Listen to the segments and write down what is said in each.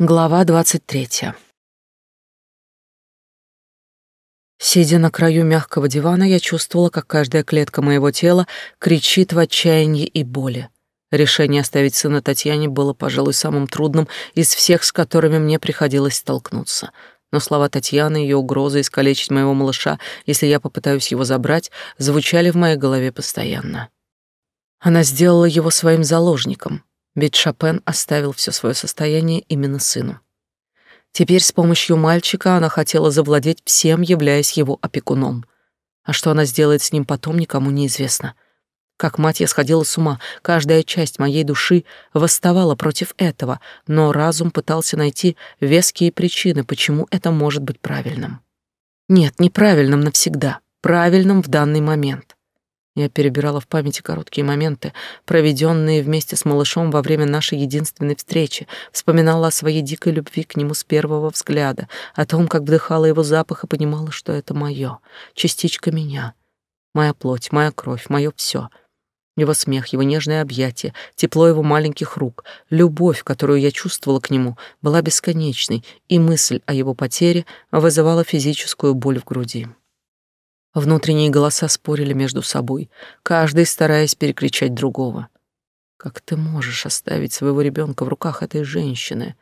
Глава двадцать третья. Сидя на краю мягкого дивана, я чувствовала, как каждая клетка моего тела кричит в отчаянии и боли. Решение оставить сына Татьяне было, пожалуй, самым трудным из всех, с которыми мне приходилось столкнуться. Но слова Татьяны, ее угрозы искалечить моего малыша, если я попытаюсь его забрать, звучали в моей голове постоянно. Она сделала его своим заложником, ведь Шопен оставил все свое состояние именно сыну. Теперь с помощью мальчика она хотела завладеть всем, являясь его опекуном. А что она сделает с ним потом, никому не известно. Как мать я сходила с ума, каждая часть моей души восставала против этого, но разум пытался найти веские причины, почему это может быть правильным. Нет, неправильным навсегда, правильным в данный момент. Я перебирала в памяти короткие моменты, проведенные вместе с малышом во время нашей единственной встречи, вспоминала о своей дикой любви к нему с первого взгляда, о том, как вдыхала его запах и понимала, что это мое, частичка меня, моя плоть, моя кровь, мое все. Его смех, его нежное объятие, тепло его маленьких рук, любовь, которую я чувствовала к нему, была бесконечной, и мысль о его потере вызывала физическую боль в груди. Внутренние голоса спорили между собой, каждый стараясь перекричать другого. Как ты можешь оставить своего ребенка в руках этой женщины?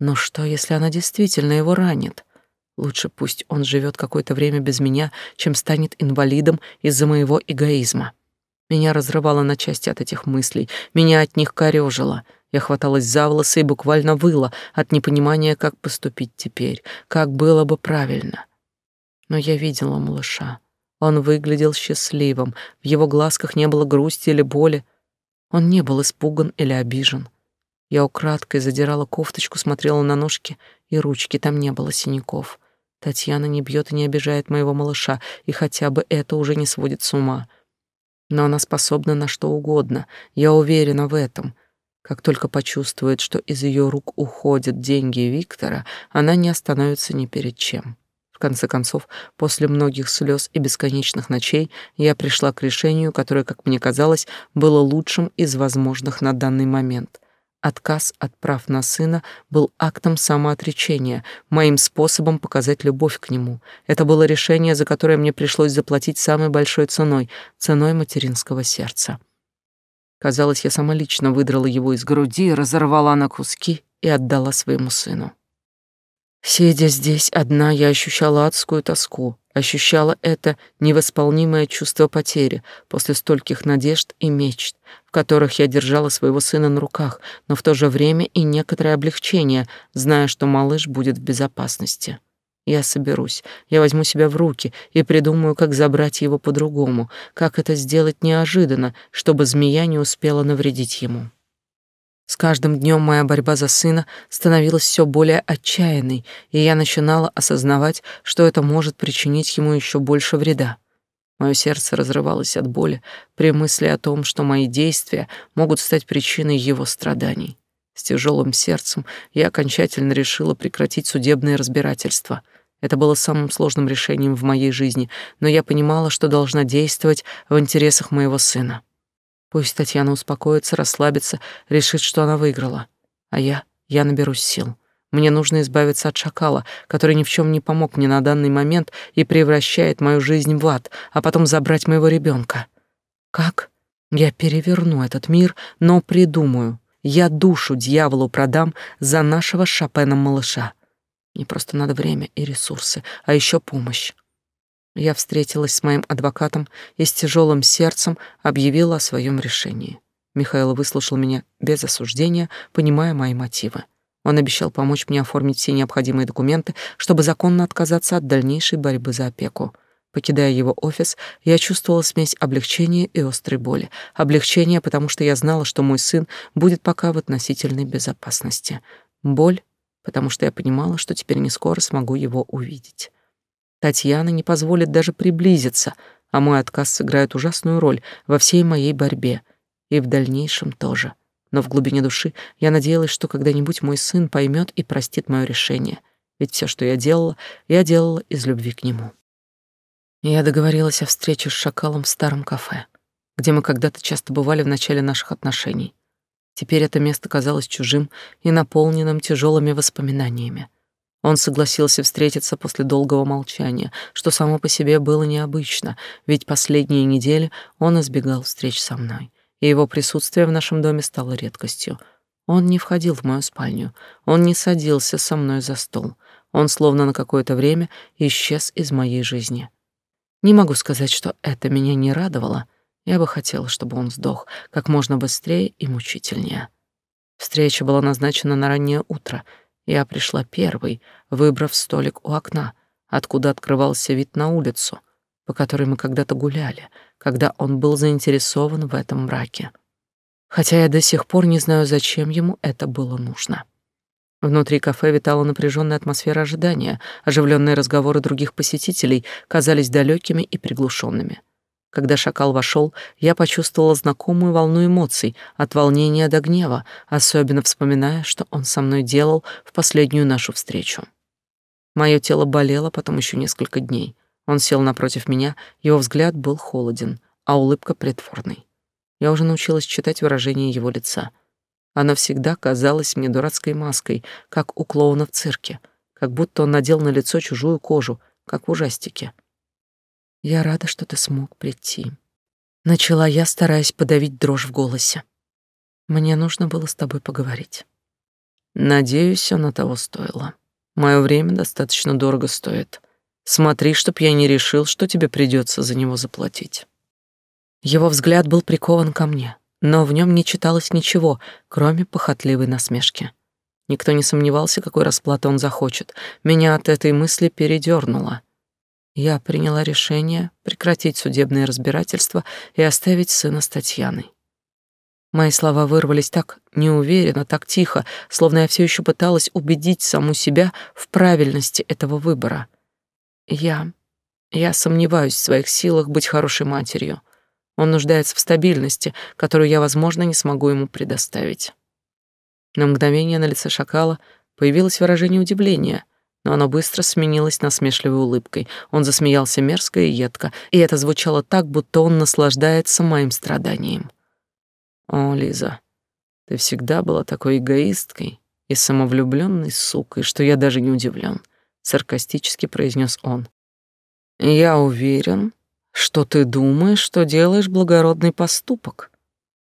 Но что, если она действительно его ранит? Лучше пусть он живет какое-то время без меня, чем станет инвалидом из-за моего эгоизма. Меня разрывало на части от этих мыслей, меня от них корёжило. Я хваталась за волосы и буквально выла от непонимания, как поступить теперь, как было бы правильно но я видела малыша. Он выглядел счастливым, в его глазках не было грусти или боли. Он не был испуган или обижен. Я украдкой задирала кофточку, смотрела на ножки и ручки, там не было синяков. Татьяна не бьет и не обижает моего малыша, и хотя бы это уже не сводит с ума. Но она способна на что угодно, я уверена в этом. Как только почувствует, что из ее рук уходят деньги Виктора, она не остановится ни перед чем. В конце концов, после многих слез и бесконечных ночей, я пришла к решению, которое, как мне казалось, было лучшим из возможных на данный момент. Отказ от прав на сына был актом самоотречения, моим способом показать любовь к нему. Это было решение, за которое мне пришлось заплатить самой большой ценой, ценой материнского сердца. Казалось, я сама лично выдрала его из груди, разорвала на куски и отдала своему сыну. Сидя здесь одна, я ощущала адскую тоску, ощущала это невосполнимое чувство потери после стольких надежд и мечт, в которых я держала своего сына на руках, но в то же время и некоторое облегчение, зная, что малыш будет в безопасности. Я соберусь, я возьму себя в руки и придумаю, как забрать его по-другому, как это сделать неожиданно, чтобы змея не успела навредить ему. С каждым днем моя борьба за сына становилась все более отчаянной, и я начинала осознавать, что это может причинить ему еще больше вреда. Мое сердце разрывалось от боли при мысли о том, что мои действия могут стать причиной его страданий. С тяжелым сердцем я окончательно решила прекратить судебное разбирательство. Это было самым сложным решением в моей жизни, но я понимала, что должна действовать в интересах моего сына. Пусть Татьяна успокоится, расслабится, решит, что она выиграла. А я, я наберусь сил. Мне нужно избавиться от шакала, который ни в чем не помог мне на данный момент и превращает мою жизнь в ад, а потом забрать моего ребенка. Как? Я переверну этот мир, но придумаю. Я душу дьяволу продам за нашего Шопена малыша. Мне просто надо время и ресурсы, а еще помощь. Я встретилась с моим адвокатом и с тяжелым сердцем объявила о своем решении. Михаил выслушал меня без осуждения, понимая мои мотивы. Он обещал помочь мне оформить все необходимые документы, чтобы законно отказаться от дальнейшей борьбы за опеку. Покидая его офис, я чувствовала смесь облегчения и острой боли. Облегчение, потому что я знала, что мой сын будет пока в относительной безопасности. Боль, потому что я понимала, что теперь не скоро смогу его увидеть. Татьяна не позволит даже приблизиться, а мой отказ сыграет ужасную роль во всей моей борьбе и в дальнейшем тоже. Но в глубине души я надеялась, что когда-нибудь мой сын поймет и простит мое решение, ведь все, что я делала, я делала из любви к нему. Я договорилась о встрече с шакалом в старом кафе, где мы когда-то часто бывали в начале наших отношений. Теперь это место казалось чужим и наполненным тяжелыми воспоминаниями. Он согласился встретиться после долгого молчания, что само по себе было необычно, ведь последние недели он избегал встреч со мной, и его присутствие в нашем доме стало редкостью. Он не входил в мою спальню, он не садился со мной за стол. Он словно на какое-то время исчез из моей жизни. Не могу сказать, что это меня не радовало. Я бы хотела, чтобы он сдох как можно быстрее и мучительнее. Встреча была назначена на раннее утро — я пришла первой, выбрав столик у окна, откуда открывался вид на улицу, по которой мы когда-то гуляли, когда он был заинтересован в этом браке. Хотя я до сих пор не знаю, зачем ему это было нужно. Внутри кафе витала напряженная атмосфера ожидания, оживленные разговоры других посетителей казались далекими и приглушенными. Когда шакал вошел, я почувствовала знакомую волну эмоций, от волнения до гнева, особенно вспоминая, что он со мной делал в последнюю нашу встречу. Мое тело болело потом еще несколько дней. Он сел напротив меня, его взгляд был холоден, а улыбка притворной. Я уже научилась читать выражение его лица. Она всегда казалась мне дурацкой маской, как у клоуна в цирке, как будто он надел на лицо чужую кожу, как в ужастике. Я рада, что ты смог прийти. Начала я, стараясь подавить дрожь в голосе. Мне нужно было с тобой поговорить. Надеюсь, оно того стоило. Мое время достаточно дорого стоит. Смотри, чтоб я не решил, что тебе придется за него заплатить. Его взгляд был прикован ко мне, но в нем не читалось ничего, кроме похотливой насмешки. Никто не сомневался, какой расплаты он захочет. Меня от этой мысли передернуло я приняла решение прекратить судебное разбирательство и оставить сына с Татьяной. Мои слова вырвались так неуверенно, так тихо, словно я все еще пыталась убедить саму себя в правильности этого выбора. Я... я сомневаюсь в своих силах быть хорошей матерью. Он нуждается в стабильности, которую я, возможно, не смогу ему предоставить. На мгновение на лице шакала появилось выражение удивления — но оно быстро сменилось насмешливой улыбкой. Он засмеялся мерзко и едко, и это звучало так, будто он наслаждается моим страданием. «О, Лиза, ты всегда была такой эгоисткой и самовлюбленной сукой, что я даже не удивлен», — саркастически произнес он. «Я уверен, что ты думаешь, что делаешь благородный поступок.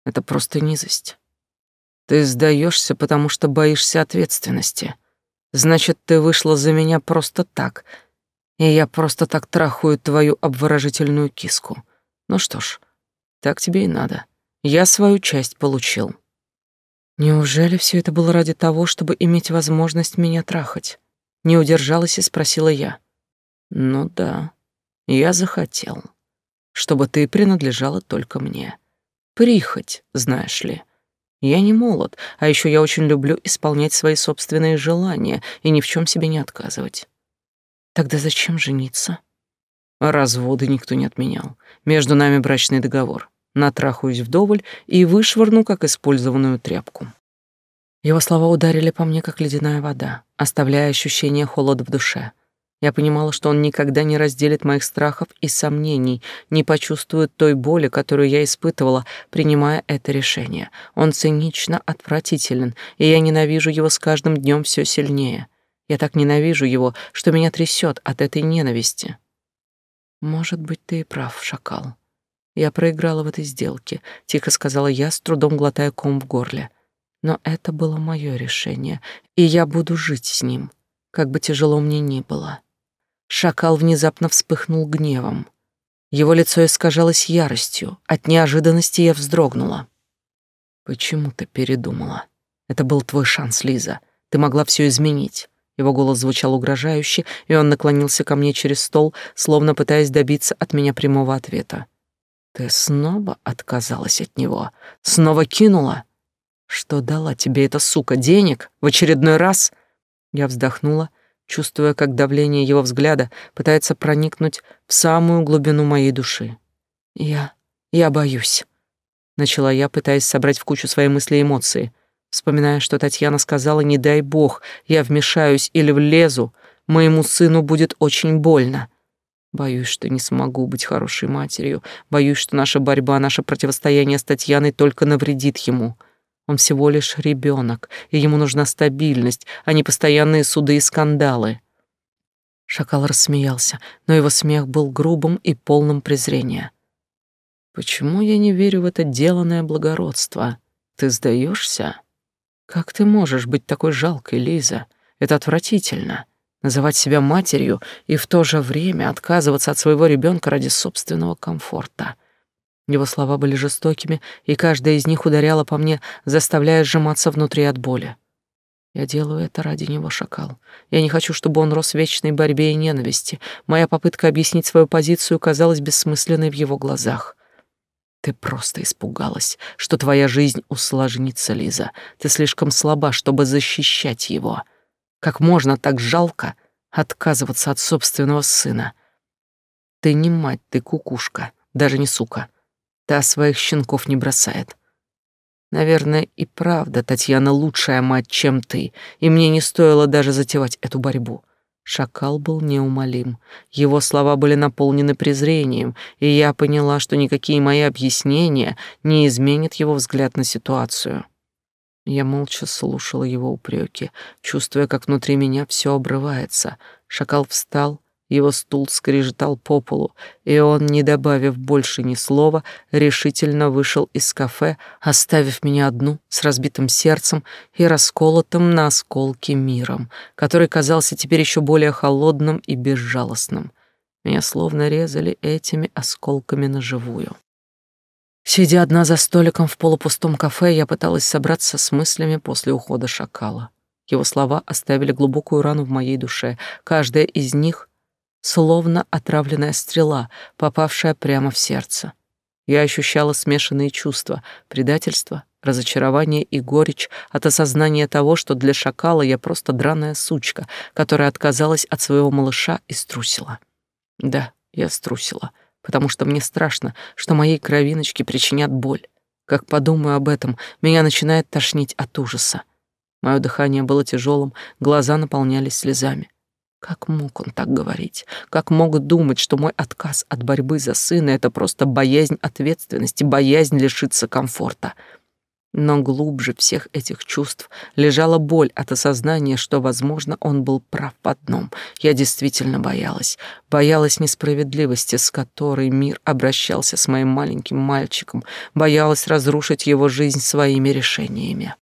Это просто низость. Ты сдаешься, потому что боишься ответственности». Значит, ты вышла за меня просто так, и я просто так трахаю твою обворожительную киску. Ну что ж, так тебе и надо. Я свою часть получил. Неужели все это было ради того, чтобы иметь возможность меня трахать? Не удержалась и спросила я. Ну да, я захотел, чтобы ты принадлежала только мне. Прихоть, знаешь ли. Я не молод, а еще я очень люблю исполнять свои собственные желания и ни в чем себе не отказывать. Тогда зачем жениться? Разводы никто не отменял. Между нами брачный договор. Натрахаюсь вдоволь и вышвырну, как использованную тряпку. Его слова ударили по мне, как ледяная вода, оставляя ощущение холода в душе. Я понимала, что он никогда не разделит моих страхов и сомнений, не почувствует той боли, которую я испытывала, принимая это решение. Он цинично отвратителен, и я ненавижу его с каждым днем все сильнее. Я так ненавижу его, что меня трясет от этой ненависти. Может быть, ты и прав, шакал. Я проиграла в этой сделке, тихо сказала я, с трудом глотая ком в горле. Но это было мое решение, и я буду жить с ним, как бы тяжело мне ни было. Шакал внезапно вспыхнул гневом. Его лицо искажалось яростью. От неожиданности я вздрогнула. «Почему ты передумала? Это был твой шанс, Лиза. Ты могла все изменить». Его голос звучал угрожающе, и он наклонился ко мне через стол, словно пытаясь добиться от меня прямого ответа. «Ты снова отказалась от него? Снова кинула? Что дала тебе эта сука? Денег? В очередной раз?» Я вздохнула чувствуя, как давление его взгляда пытается проникнуть в самую глубину моей души. «Я... я боюсь», — начала я, пытаясь собрать в кучу свои мысли и эмоции, вспоминая, что Татьяна сказала «не дай бог, я вмешаюсь или влезу, моему сыну будет очень больно». Боюсь, что не смогу быть хорошей матерью, боюсь, что наша борьба, наше противостояние с Татьяной только навредит ему. Он всего лишь ребенок, и ему нужна стабильность, а не постоянные суды и скандалы. Шакал рассмеялся, но его смех был грубым и полным презрения. Почему я не верю в это деланное благородство? Ты сдаешься? Как ты можешь быть такой жалкой, Лиза? Это отвратительно. Называть себя матерью и в то же время отказываться от своего ребенка ради собственного комфорта. Его слова были жестокими, и каждая из них ударяла по мне, заставляя сжиматься внутри от боли. Я делаю это ради него, шакал. Я не хочу, чтобы он рос в вечной борьбе и ненависти. Моя попытка объяснить свою позицию казалась бессмысленной в его глазах. Ты просто испугалась, что твоя жизнь усложнится, Лиза. Ты слишком слаба, чтобы защищать его. Как можно так жалко отказываться от собственного сына? Ты не мать, ты кукушка, даже не сука. Та своих щенков не бросает. Наверное, и правда Татьяна лучшая мать, чем ты, и мне не стоило даже затевать эту борьбу. Шакал был неумолим. Его слова были наполнены презрением, и я поняла, что никакие мои объяснения не изменят его взгляд на ситуацию. Я молча слушала его упреки, чувствуя, как внутри меня все обрывается. Шакал встал, его стул скрежетал по полу, и он, не добавив больше ни слова, решительно вышел из кафе, оставив меня одну с разбитым сердцем и расколотым на осколки миром, который казался теперь еще более холодным и безжалостным. Меня словно резали этими осколками на живую. Сидя одна за столиком в полупустом кафе, я пыталась собраться с мыслями после ухода шакала. Его слова оставили глубокую рану в моей душе. Каждая из них словно отравленная стрела, попавшая прямо в сердце. Я ощущала смешанные чувства — предательство, разочарование и горечь от осознания того, что для шакала я просто драная сучка, которая отказалась от своего малыша и струсила. Да, я струсила, потому что мне страшно, что моей кровиночке причинят боль. Как подумаю об этом, меня начинает тошнить от ужаса. Мое дыхание было тяжелым, глаза наполнялись слезами. Как мог он так говорить? Как мог думать, что мой отказ от борьбы за сына — это просто боязнь ответственности, боязнь лишиться комфорта? Но глубже всех этих чувств лежала боль от осознания, что, возможно, он был прав в одном. Я действительно боялась. Боялась несправедливости, с которой мир обращался с моим маленьким мальчиком. Боялась разрушить его жизнь своими решениями.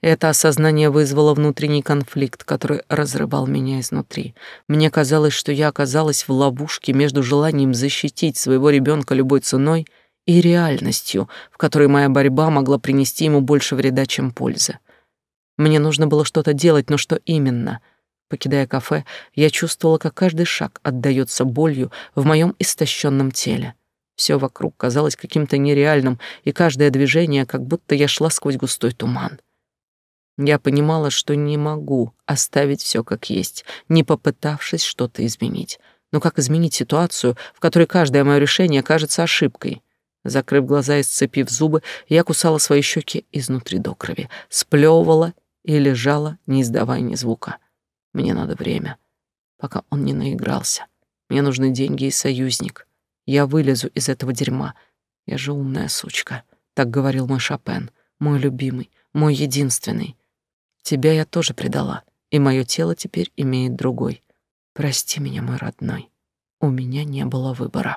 Это осознание вызвало внутренний конфликт, который разрывал меня изнутри. Мне казалось, что я оказалась в ловушке между желанием защитить своего ребенка любой ценой и реальностью, в которой моя борьба могла принести ему больше вреда, чем пользы. Мне нужно было что-то делать, но что именно? Покидая кафе, я чувствовала, как каждый шаг отдаётся болью в моем истощенном теле. Все вокруг казалось каким-то нереальным, и каждое движение, как будто я шла сквозь густой туман. Я понимала, что не могу оставить все как есть, не попытавшись что-то изменить. Но как изменить ситуацию, в которой каждое мое решение кажется ошибкой? Закрыв глаза и сцепив зубы, я кусала свои щеки изнутри до крови, сплевывала и лежала, не издавая ни звука. Мне надо время, пока он не наигрался. Мне нужны деньги и союзник. Я вылезу из этого дерьма. Я же умная сучка. Так говорил мой Шопен, мой любимый, мой единственный. Тебя я тоже предала, и мое тело теперь имеет другой. Прости меня, мой родной. У меня не было выбора.